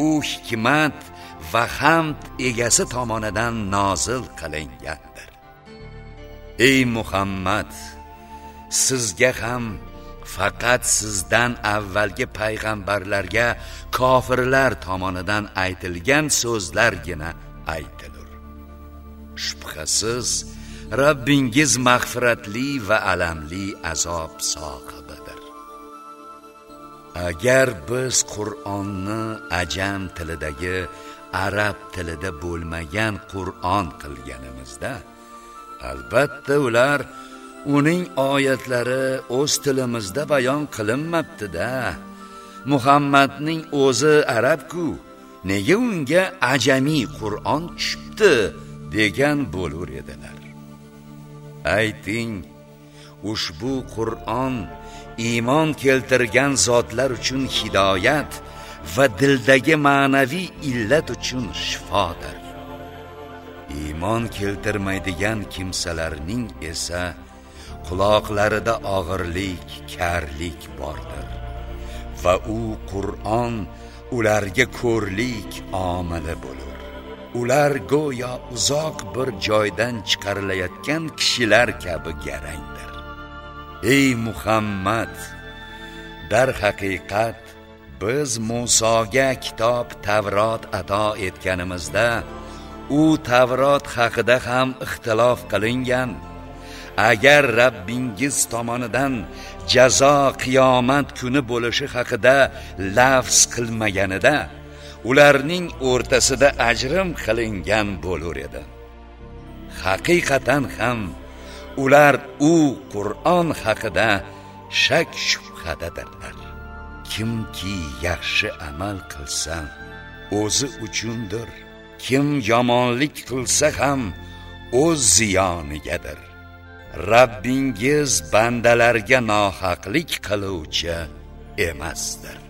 U hikmat va hamd egasi tomonidan nozil qilingandir. Ey muhammad sizga ham faqat sizdan avvalgi payg'ambarlarga kofirlar tomonidan aytilgan so'zlargina aytilur. Shubhasiz Rabbingiz mag'firatli va alamli azob sohibidir. Agar biz qur'onni ajam tilidagi arab tilida bo'lmagan qur'on qilganimizda albatta ular uning oyatlari o'z tilimizda bayon qilinmabdi-da muhammadning o'zi arabku nega unga ajamiy qur'on tushibdi degan bo'lur edilar. Ayting ushbu qur'on iymon keltirgan zotlar uchun hidoyat va dildagi ma'naviy illat uchun shifodir. Iymon keltirmaydigan kimsalarning esa quloqlarida og'irlik karlik bordir. Va u qur'on ularga ko'rlik omili bo'lur. Ular go'yo uzoq bir joydan chiqarilayotgan kishilar kabi garangdir. Ey muhammad dar haqiqat biz Musoga kitob Tavrot ato etganimizda u Tavrot haqida ham ixtilof qilingan. Agar Rabbingiz tomonidan jazo qiyomat kuni bo'lishi haqida lafz qilmaganida ularning o'rtasida ajrim qilingan bo'lar edi. Haqiqatan ham ular u Qur'on haqida shak shubhadadirlar. Kimki yaxshi amal qilsa o'zi uchundir. Kim yomonlik qilsa ham o'z ziyonigadir. Rabbingiz bandalarga nohaqlik qiluvchi emasdir.